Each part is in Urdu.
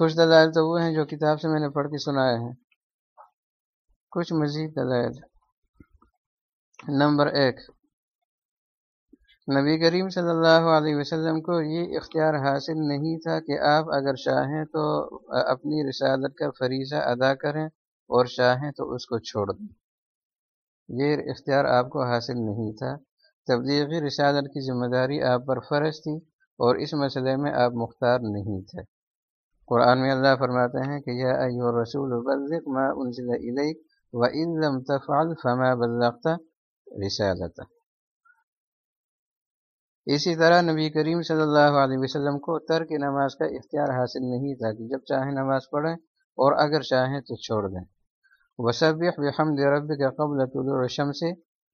کچھ دلائل تو وہ ہیں جو کتاب سے میں نے پڑھ کے سنائے ہیں۔ کچھ مزید دلائل۔ نمبر ایک۔ نبی کریم صلی اللہ علیہ وسلم کو یہ اختیار حاصل نہیں تھا کہ آپ اگر چاہیں تو اپنی رسالت کا فریضہ ادا کریں اور چاہیں تو اس کو چھوڑ دیں۔ یہ اختیار آپ کو حاصل نہیں تھا۔ تبلیغی رسالت کی ذمہ داری آپ پر فرض تھی اور اس مسئلے میں آپ مختار نہیں تھے۔ قرآن میں اللہ فرماتے ہیں کہ یا ایو رسول بلغ ما انزل الیک وَإِن لَمْ تَفْعَلْ فَمَا بَلَّغْتَ رسالت اسی طرح نبی کریم صلی اللہ علیہ وسلم کو ترک نماز کا اختیار حاصل نہیں تھا کہ جب چاہیں نماز پڑھیں اور اگر چاہیں تو چھوڑ دیں۔ وصبح بحمد ربك قبل طلوع الشمس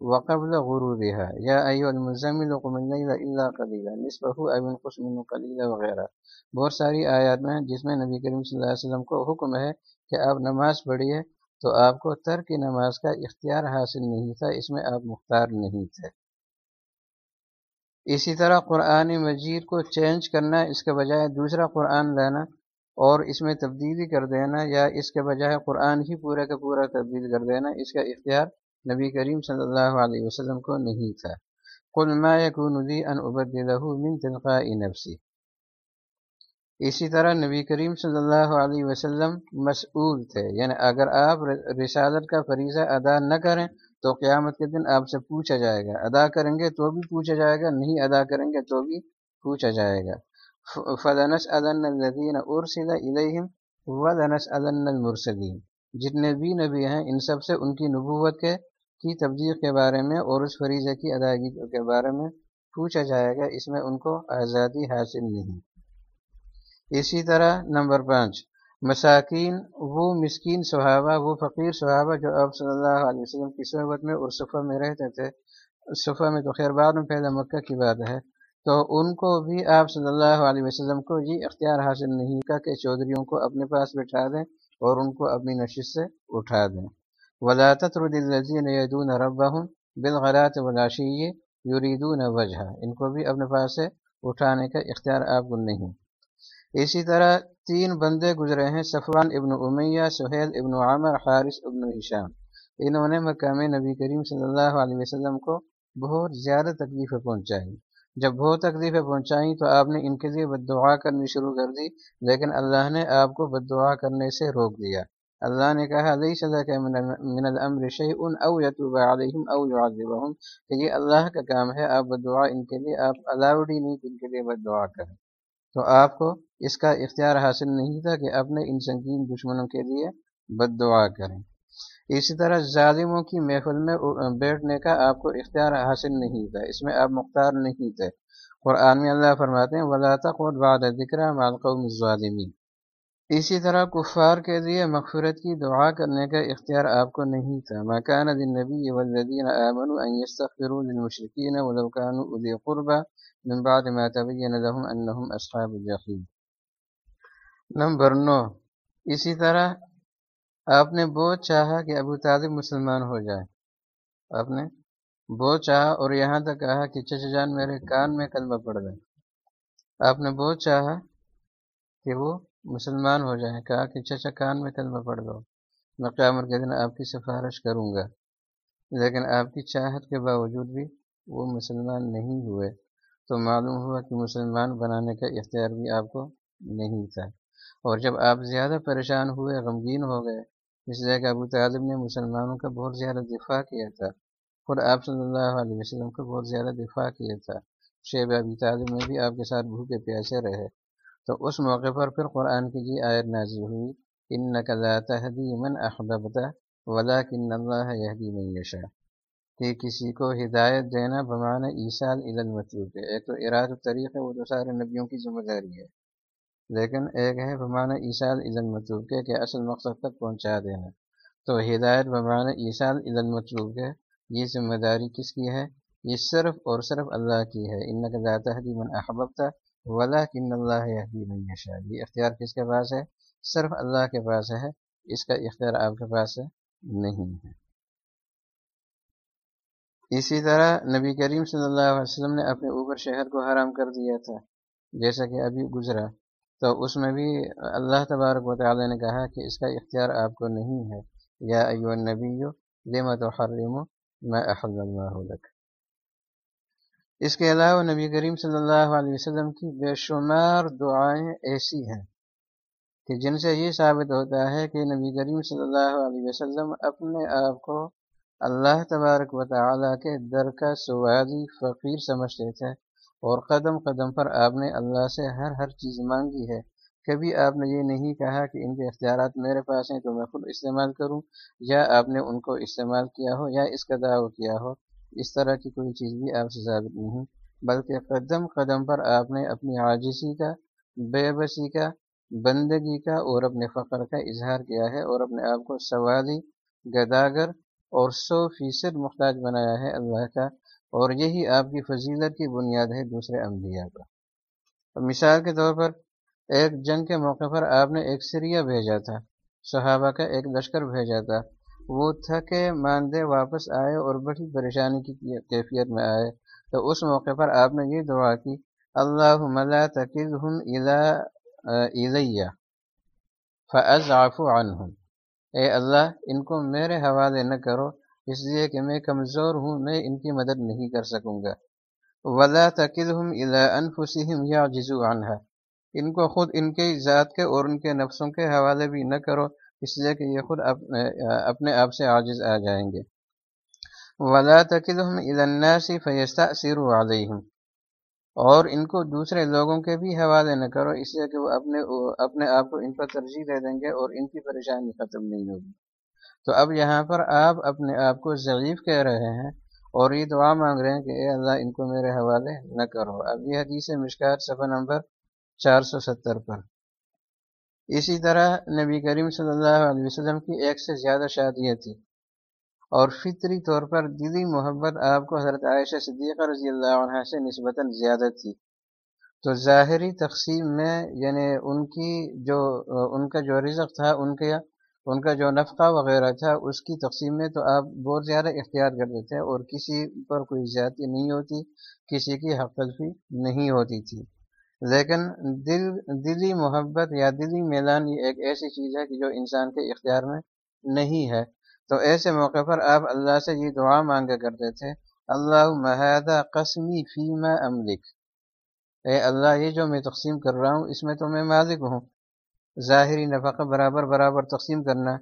وقبل غروبها. يا ايها المزمل قم الليل الا قليلا. نصفه او انقص منه قليلا وغیرہ بہت ساری آیات میں جس میں نبی کریم صلی اللہ علیہ وسلم کو حکم ہے کہ آپ نماز پڑھیے تو آپ کو ترک نماز کا اختیار حاصل نہیں تھا، اس میں آپ مختار نہیں تھے۔ اسی طرح قرآن مجید کو چینج کرنا، اس کے بجائے دوسرا قرآن لینا اور اس میں تبدیلی کر دینا یا اس کے بجائے قرآن ہی پورا کا پورا تبدیل کر دینا، اس کا اختیار نبی کریم صلی اللہ علیہ وسلم کو نہیں تھا۔ کل ما ندی ان من تلقاء نفسی۔ اسی طرح نبی کریم صلی اللہ علیہ وسلم مسئول تھے۔ یعنی اگر آپ رسالت کا فریضہ ادا نہ کریں تو قیامت کے دن آپ سے پوچھا جائے گا۔ ادا کریں گے تو بھی پوچھا جائے گا، نہیں ادا کریں گے تو بھی پوچھا جائے گا۔ فلنس ادن الدین ارسل علیہم ولنس ادن المرسلین۔ جتنے بھی نبی ہیں، ان سب سے ان کی نبوت کے کی تبدیل کے بارے میں اور اس فریضے کی ادائیگی کے بارے میں پوچھا جائے گا، اس میں ان کو آزادی حاصل نہیں۔ اسی طرح نمبر پانچ، مساکین، وہ مسکین صحابہ، وہ فقیر صحابہ جو آپ صلی اللہ علیہ وسلم کی صحبت میں اور صفحہ میں رہتے تھے صفحہ میں تو خیر بعد میں پہلے مکہ کی بات ہے، تو ان کو بھی آپ صلی اللہ علیہ وسلم کو یہ اختیار حاصل نہیں کا کہ چودھریوں کو اپنے پاس بٹھا دیں اور ان کو اپنی نشست سے اٹھا دیں۔ ولاطت ردین یدون ربا ہوں بالغلات ولاشی یریدون وجہ ان کو بھی اپنے پاس سے اٹھانے کا اختیار آپ کو نہیں۔ اسی طرح تین بندے گزرے ہیں، صفوان ابن امیہ، سہیل ابن عامر، حارث ابن ہشام۔ انہوں نے مقام نبی کریم صلی اللہ علیہ وسلم کو بہت زیادہ تکلیفیں پہنچائی۔ جب بہت تکلیفیں پہنچائیں تو آپ نے ان کے لیے بد دعا کرنی شروع کر دی، لیکن اللہ نے آپ کو بد دعا کرنے سے روک دیا۔ اللہ نے کہا علیہ صلی من الامر شیء او یتوب علیہم او یعذبہم کہ یہ اللہ کا کام ہے، آپ بد دعا ان کے لیے، آپ الاؤڈ ہی نہیں ان کے لیے بد دعا کریں۔ تو آپ کو اس کا اختیار حاصل نہیں تھا کہ اپنے ان سنگین دشمنوں کے لیے بد دعا کریں۔ اسی طرح ظالموں کی محفل میں بیٹھنے کا آپ کو اختیار حاصل نہیں تھا، اس میں آپ مختار نہیں تھے۔ قرآن میں اللہ فرماتے ہیں، ولا تقعد بعد ذکر مع القوم الظالمین اسی طرح کفار کے لیے مغفرت کی دعا کرنے کا اختیار آپ کو نہیں تھا۔ مکان النبی والذین آمنوا ان يستغفروا للمشرکین ولو كانوا اذی قربا من بعد ما تبين لهم اصحاب الجحیم۔ نمبر نو۔ اسی طرح آپ نے بہت چاہا کہ ابو طالب مسلمان ہو جائے۔ آپ نے بہت چاہا اور یہاں تک کہا کہ چچا جان میرے کان میں کلمہ پڑ گئے۔ آپ نے بہت چاہا کہ وہ مسلمان ہو جائیں، کہا کہ چچا کان میں کلمہ پڑ گا میں قیامت کے دن آپ کی سفارش کروں گا۔ لیکن آپ کی چاہت کے باوجود بھی وہ مسلمان نہیں ہوئے۔ تو معلوم ہوا کہ مسلمان بنانے کا اختیار بھی آپ کو نہیں تھا۔ اور جب آپ زیادہ پریشان ہوئے، غمگین ہو گئے، اس لیے کہ ابو طالب نے مسلمانوں کا بہت زیادہ دفاع کیا تھا۔ خود آپ صلی اللہ علیہ وسلم کا بہت زیادہ دفاع کیا تھا۔ شیب ابی طالب میں بھی آپ کے ساتھ بھوکے پیاسے رہے۔ تو اس موقع پر پھر قرآن کی جی آیت نازل ہوئی ان نقلاتی من احبتا ولا کن اللہ یہدی من یشا کہ کسی کو ہدایت دینا بمانا عیسیٰ المطلوب ہے ایک تو اراد طریق ہے، وہ تو سارے نبیوں کی ذمہ داری ہے۔ لیکن ایک ہے بمانا عیسال عزن کے کہ اصل مقصد تک پہنچا دینا۔ تو ہدایت بمانا عیسال عزن مطلوب کے، یہ ذمہ داری کس کی ہے؟ یہ صرف اور صرف اللہ کی ہے۔ ان کا ذات من احباب ولا کن اللہ من یشاء یہ اختیار کس کے پاس ہے؟ صرف اللہ کے پاس ہے۔ اس کا اختیار آپ کے پاس نہیں ہے۔ اسی طرح نبی کریم صلی اللہ علیہ وسلم نے اپنے اوپر شہر کو حرام کر دیا تھا، جیسا کہ ابھی گزرا۔ تو اس میں بھی اللہ تبارک و تعالی نے کہا کہ اس کا اختیار آپ کو نہیں ہے۔ یا ایو النبی لما تحرم ما احل اللہ لک؟ اس کے علاوہ نبی کریم صلی اللہ علیہ وسلم کی بے شمار دعائیں ایسی ہیں کہ جن سے یہ ثابت ہوتا ہے کہ نبی کریم صلی اللہ علیہ وسلم اپنے آپ کو اللہ تبارک و تعالیٰ کے در کا سوادی فقیر سمجھتے تھے اور قدم قدم پر آپ نے اللہ سے ہر ہر چیز مانگی ہے۔ کبھی آپ نے یہ نہیں کہا کہ ان کے اختیارات میرے پاس ہیں تو میں خود استعمال کروں یا آپ نے ان کو استعمال کیا ہو یا اس کا دعوی کیا ہو۔ اس طرح کی کوئی چیز بھی آپ سے ثابت نہیں بلکہ قدم قدم پر آپ نے اپنی عاجزی کا، بے بسی کا، بندگی کا اور اپنے فخر کا اظہار کیا ہے اور اپنے آپ کو سوالی گداگر اور سو فیصد محتاج بنایا ہے اللہ کا۔ اور یہی آپ کی فضیلت کی بنیاد ہے دوسرے انبیاء کا۔ مثال کے طور پر، ایک جنگ کے موقع پر آپ نے ایک سریہ بھیجا تھا، صحابہ کا ایک لشکر بھیجا تھا۔ وہ تھکے ماندے واپس آئے اور بڑی پریشانی کی کیفیت میں آئے۔ تو اس موقع پر آپ نے یہ دعا کی اللہ ملا تقل الیہ فض آفو عنہم۔ اے اللہ، ان کو میرے حوالے نہ کرو، اس لیے کہ میں کمزور ہوں، میں ان کی مدد نہیں کر سکوں گا۔ ولا تقلحم الا انفسہم یا جزو عنہ ان کو خود ان کے ذات کے اور ان کے نفسوں کے حوالے بھی نہ کرو اس لیے کہ یہ خود اپنے آپ سے عاجز آ جائیں گے۔ ولا تقلحم الناس فیستأثروا علیہم اور ان کو دوسرے لوگوں کے بھی حوالے نہ کرو، اس لیے کہ وہ اپنے اپنے آپ کو ان پر ترجیح دے دیں گے اور ان کی پریشانی ختم نہیں ہوگی۔ تو اب یہاں پر آپ اپنے آپ کو ضعیف کہہ رہے ہیں اور یہ دعا مانگ رہے ہیں کہ اے اللہ ان کو میرے حوالے نہ کرو۔ اب یہ حدیث مشکات صفحہ نمبر چار سو ستر پر۔ اسی طرح نبی کریم صلی اللہ علیہ وسلم کی ایک سے زیادہ شادیاں تھیں۔ اور فطری طور پر دلی محبت آپ کو حضرت عائشہ صدیقہ رضی اللہ عنہ سے نسبتاً زیادہ تھی۔ تو ظاہری تقسیم میں یعنی ان کی جو، ان کا جو رزق تھا، ان کے، ان کا جو نفقہ وغیرہ تھا، اس کی تقسیم میں تو آپ بہت زیادہ اختیار کرتے تھے اور کسی پر کوئی زیادتی نہیں ہوتی، کسی کی حق تلفی نہیں ہوتی تھی۔ لیکن دل، دلی محبت یا دلی میدان یہ ایک ایسی چیز ہے کہ جو انسان کے اختیار میں نہیں ہے۔ تو ایسے موقع پر آپ اللہ سے یہ دعا مانگا کرتے تھے اللہ محدہ قسمی فیما املک اے اللہ، یہ جو میں تقسیم کر رہا ہوں، اس میں تو میں مالک ہوں۔ ظاہری نفقہ برابر برابر تقسیم کرنا۔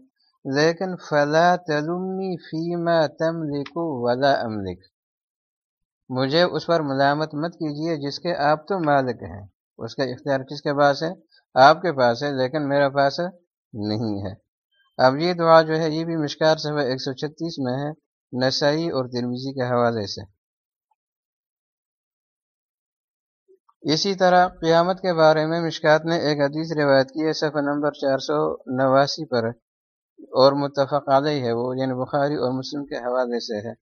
لیکن فلا تلمی فیما تم لکھو ولا املک۔ مجھے اس پر ملامت مت کیجیے جس کے آپ تو مالک ہیں۔ اس کا اختیار کس کے پاس ہے؟ آپ کے پاس ہے، لیکن میرا پاس نہیں ہے۔ اب یہ دعا جو ہے، یہ بھی مشکار صفحہ ایک سو چھتیس میں ہے، نسائی اور ترمیزی کے حوالے سے۔ اسی طرح قیامت کے بارے میں مشکات نے ایک حدیث روایت کی ہے، صفحہ نمبر چار سو نواسی پر، اور متفق علیہ ہے وہ یعنی بخاری اور مسلم کے حوالے سے ہے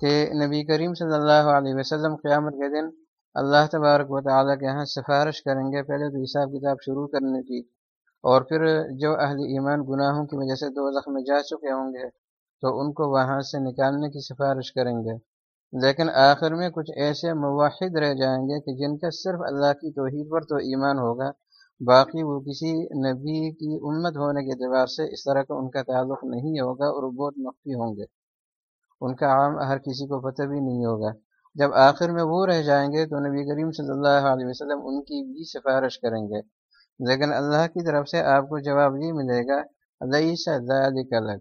کہ نبی کریم صلی اللہ علیہ وسلم قیامت کے دن اللہ تبارک و تعالیٰ کے یہاں سفارش کریں گے، پہلے تو حساب کتاب شروع کرنے کی اور پھر جو اہل ایمان گناہوں کی وجہ سے دو زخم جا چکے ہوں گے، تو ان کو وہاں سے نکالنے کی سفارش کریں گے۔ لیکن آخر میں کچھ ایسے مواحد رہ جائیں گے کہ جن کا صرف اللہ کی توحید پر تو ایمان ہوگا، باقی وہ کسی نبی کی امت ہونے کے اعتبار سے اس طرح کا ان کا تعلق نہیں ہوگا اور وہ بہت مخفی ہوں گے۔ ان کا عام ہر کسی کو پتہ بھی نہیں ہوگا۔ جب آخر میں وہ رہ جائیں گے تو نبی کریم صلی اللہ علیہ وسلم ان کی بھی سفارش کریں گے۔ لیکن اللہ کی طرف سے آپ کو جواب یہ ملے گا اللہ سے الگ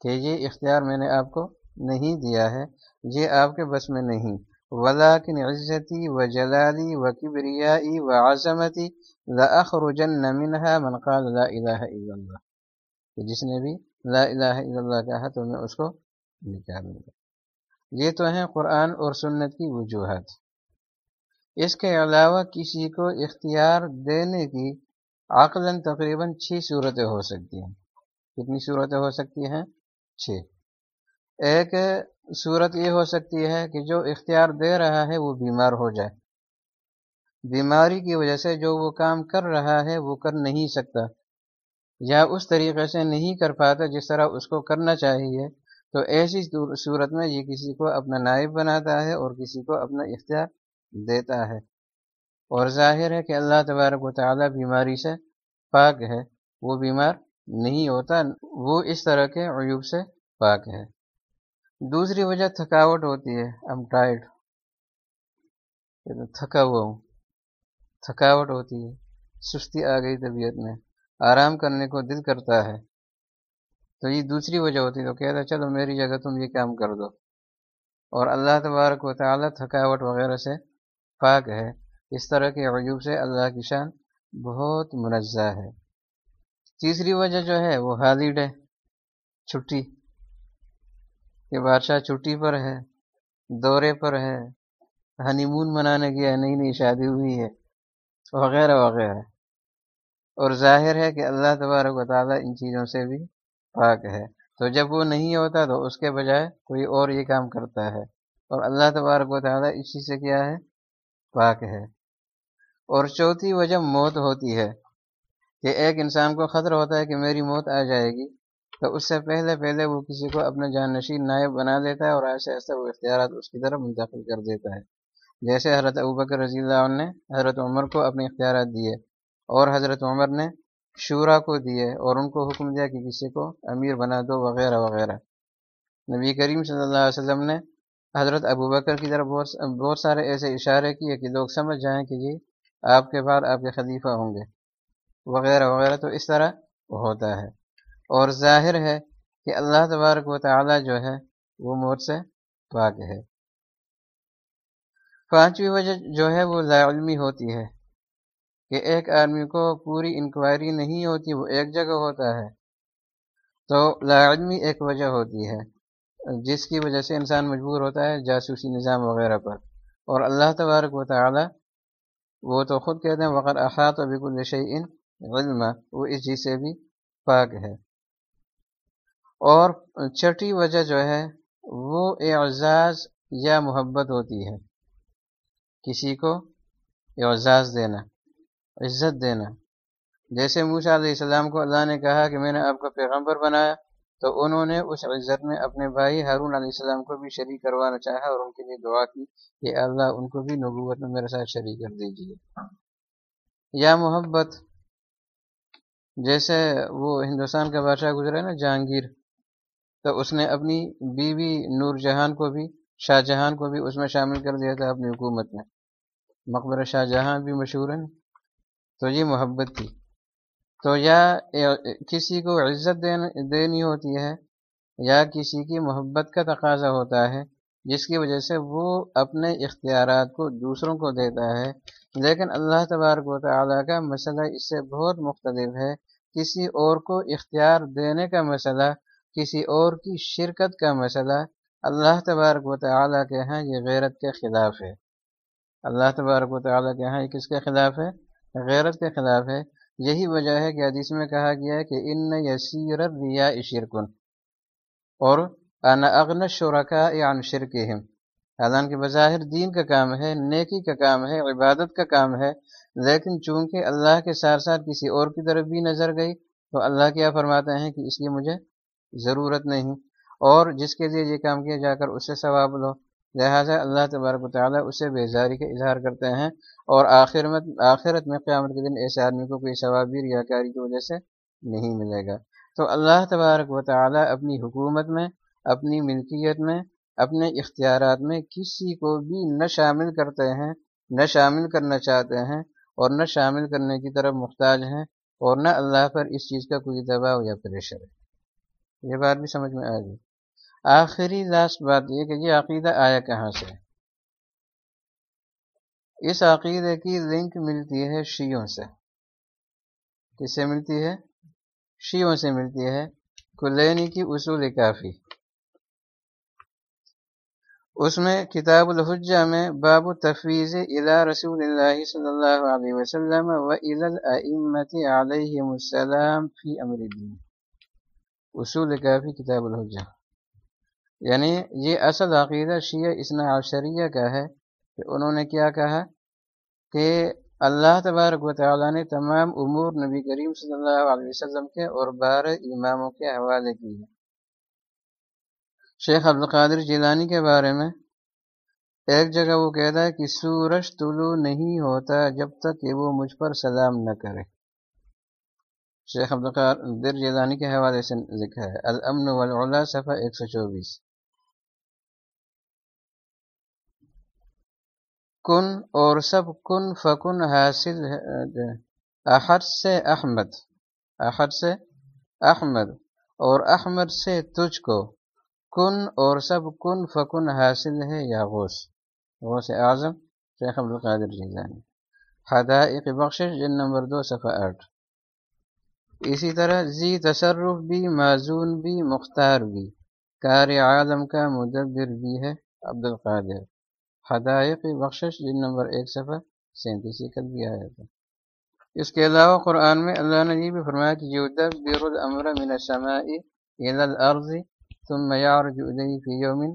کہ یہ اختیار میں نے آپ کو نہیں دیا ہے، یہ آپ کے بس میں نہیں۔ ولاکن عزتی و جلالی و کبریائی و عظمتی لأخرجن منها من قال لا الہ الا اللہ۔ کہ جس نے بھی لا الہ الا اللہ کہا تو میں اس کو نکال گا۔ یہ تو ہیں قرآن اور سنت کی وجوہات۔ اس کے علاوہ کسی کو اختیار دینے کی عقلاً تقریباً چھ صورتیں ہو سکتی ہیں۔ کتنی صورتیں ہو سکتی ہیں؟ چھ۔ ایک صورت یہ ہو سکتی ہے کہ جو اختیار دے رہا ہے وہ بیمار ہو جائے۔ بیماری کی وجہ سے جو وہ کام کر رہا ہے وہ کر نہیں سکتا، یا اس طریقے سے نہیں کر پاتا جس طرح اس کو کرنا چاہیے۔ تو ایسی صورت میں یہ کسی کو اپنا نائب بناتا ہے اور کسی کو اپنا اختیار دیتا ہے۔ اور ظاہر ہے کہ اللہ تبارک و تعالیٰ بیماری سے پاک ہے۔ وہ بیمار نہیں ہوتا، وہ اس طرح کے عیوب سے پاک ہے۔ دوسری وجہ تھکاوٹ ہوتی ہے۔ ام ٹائرڈ تھکا ہوا ہوں۔ تھکاوٹ ہوتی ہے۔ سستی آ گئی طبیعت میں۔ آرام کرنے کو دل کرتا ہے۔ تو یہ دوسری وجہ ہوتی ہے تو کہتا چلو میری جگہ تم یہ کام کر دو۔ اور اللہ تبارک و تعالیٰ تھکاوٹ وغیرہ سے پاک ہے۔ اس طرح کے عجوب سے اللہ کی شان بہت منزہ ہے۔ تیسری وجہ جو ہے، وہ ہالیڈے چھٹی۔ کہ بادشاہ چھٹی پر ہے، دورے پر ہے، ہنی مون منانے کی نئی نئی شادی ہوئی ہے، وغیرہ وغیرہ۔ اور ظاہر ہے کہ اللہ تبارک و تعالیٰ ان چیزوں سے بھی پاک ہے۔ تو جب وہ نہیں ہوتا تو اس کے بجائے کوئی اور یہ کام کرتا ہے۔ اور اللہ تبارک و تعالیٰ اسی سے کیا ہے؟ پاک ہے۔ اور چوتھی وجہ موت ہوتی ہے کہ ایک انسان کو خطر ہوتا ہے کہ میری موت آ جائے گی۔ تو اس سے پہلے پہلے وہ کسی کو اپنا جان نشین نائب بنا دیتا ہے اور ایسے ایسے وہ اختیارات اس کی طرف منتقل کر دیتا ہے۔ جیسے حضرت ابوبکر رضی اللہ عنہ نے حضرت عمر کو اپنے اختیارات دیے اور حضرت عمر نے شورا کو دیے اور ان کو حکم دیا کہ کسی کو امیر بنا دو وغیرہ وغیرہ۔ نبی کریم صلی اللہ علیہ وسلم نے حضرت ابوبکر کی طرف بہت بہت سارے ایسے اشارے کیے کہ لوگ سمجھ جائیں کہ جی آپ کے بعد آپ کے خلیفہ ہوں گے۔ وغیرہ وغیرہ تو اس طرح ہوتا ہے۔ اور ظاہر ہے کہ اللہ تبارک و تعالی جو ہے وہ موت سے پاک ہے۔ پانچویں وجہ جو ہے وہ لا علمی ہوتی ہے۔ کہ ایک آدمی کو پوری انکوائری نہیں ہوتی، وہ ایک جگہ ہوتا ہے۔ تو لا علمی ایک وجہ ہوتی ہے، جس کی وجہ سے انسان مجبور ہوتا ہے جاسوسی نظام وغیرہ پر۔ اور اللہ تبارک و تعالی وہ تو خود کہتے ہیں وقت احاط و بک الشعین علم وہ اس چیز سے بھی پاک ہے۔ اور چھٹی وجہ جو ہے، وہ اعزاز یا محبت ہوتی ہے۔ کسی کو اعزاز دینا۔ عزت دینا۔ جیسے موسیٰ علیہ السلام کو اللہ نے کہا کہ میں نے آپ کو پیغمبر بنایا، تو انہوں نے اس عزت میں اپنے بھائی ہارون علیہ السلام کو بھی شریک کروانا چاہا اور ان کے لیے دعا کی کہ اللہ ان کو بھی نبوت میں میرے ساتھ شریک کر دیجیے۔ یا محبت، جیسے وہ ہندوستان کا بادشاہ گزرا نا، جہانگیر، تو اس نے اپنی بیوی نور جہان کو بھی، شاہ جہاں کو بھی اس میں شامل کر دیا تھا اپنی حکومت میں۔ مقبرہ شاہ جہاں بھی مشہور ہے تو یہ محبت تھی۔ تو یا کسی کو عزت دینی ہوتی ہے یا کسی کی محبت کا تقاضا ہوتا ہے، جس کی وجہ سے وہ اپنے اختیارات کو دوسروں کو دیتا ہے۔ لیکن اللہ تبارک و تعالیٰ کا مسئلہ اس سے بہت مختلف ہے۔ کسی اور کو اختیار دینے کا مسئلہ، کسی اور کی شرکت کا مسئلہ، اللہ تبارک و تعالیٰ کے ہاں یہ غیرت کے خلاف ہے۔ اللہ تبارک و تعالیٰ کے ہاں یہ کس کے خلاف ہے؟ غیرت کے خلاف ہے۔ یہی وجہ ہے کہ حدیث میں کہا گیا ہے کہ ان یسیر ریا شرکن اور انا اغن شرکا عن شرکہم۔ حالانکہ بظاہر دین کا کام ہے، نیکی کا کام ہے، عبادت کا کام ہے، لیکن چونکہ اللہ کے ساتھ ساتھ کسی اور کی طرف بھی نظر گئی، تو اللہ کیا فرماتے ہیں کہ اس کی مجھے ضرورت نہیں۔ اور جس کے لیے یہ کام کیا جا کر اس سے ثواب لو لہٰذا اللہ تبارک و تعالیٰ اسے بیزاری کا اظہار کرتے ہیں اور آخر آخرت میں قیامت کے دن ایسے آدمی کو کوئی ثواب بھی ریا کی وجہ سے نہیں ملے گا۔ تو اللہ تبارک و تعالیٰ اپنی حکومت میں، اپنی ملکیت میں، اپنے اختیارات میں کسی کو بھی نہ شامل کرتے ہیں، نہ شامل کرنا چاہتے ہیں اور نہ شامل کرنے کی طرف محتاج ہیں اور نہ اللہ پر اس چیز کا کوئی دباؤ یا پریشر ہے۔ یہ بات بھی سمجھ میں آ گئی آخری لاسٹ بات یہ کہ یہ عقیدہ آیا کہاں سے؟ اس عقیدے کی لنک ملتی ہے شیعوں سے۔ کس سے ملتی ہے؟ شیعوں سے ملتی ہے۔ کلینی کی اصول کافی۔ اس میں کتاب الحجہ میں باب تفویض الا رسول اللہ صلی اللہ علیہ وسلم و الامت علیہ السلام فی امر الدین۔ اصول کافی کتاب الحجہ۔ یعنی یہ اصل عقیدہ شیعہ اسنا عشریہ کا ہے کہ انہوں نے کیا کہا کہ اللہ تبارک و تعالیٰ نے تمام امور نبی کریم صلی اللہ علیہ وسلم کے اور بارہ اماموں کے حوالے کی ہے شیخ عبدالقادر جیلانی کے بارے میں ایک جگہ وہ کہتا ہے کہ سورج طلوع نہیں ہوتا جب تک کہ وہ مجھ پر سلام نہ کرے۔ شیخ عبدالقادر جیلانی کے حوالے سے لکھا ہے، الامن والعلا صفحہ ایک سو چوبیس۔ کن اور سب کن فکن حاصل احد سے احمد، احد سے احمد، اور احمد سے تجھ کو۔ کن اور سب کن فکن حاصل ہے، یا غوث۔ غوث اعظم، شیخ عبدالقادر جیلانی۔ حدائق بخشش جن نمبر دو، صفحہ آٹھ۔ اسی طرح زی تصرف بھی معذون بھی، مختار بھی۔ کار عالم کا مدبر بھی ہے عبد القادر حدائق بخشش، جن نمبر ایک صفحہ سینتیس کل بھی آیا تھا۔ اس کے علاوہ قرآن میں اللہ نے یہ بھی فرمایا کہ یدبر الامر من السماء الى الارض ثم يعرج الیہ فی یوم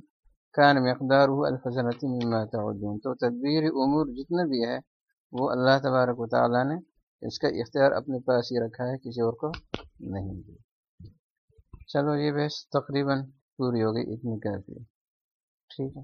کان مقدارہ الف سنۃ مما تعدون۔ تو تدبیر امور جتنا بھی ہے، وہ اللہ تبارک و تعالی نے اس کا اختیار اپنے پاس ہی رکھا ہے، کسی اور کو نہیں۔ دیا چلو یہ بحث تقریباً پوری ہو گئی، اتنی کافی۔ ٹھیک ہے۔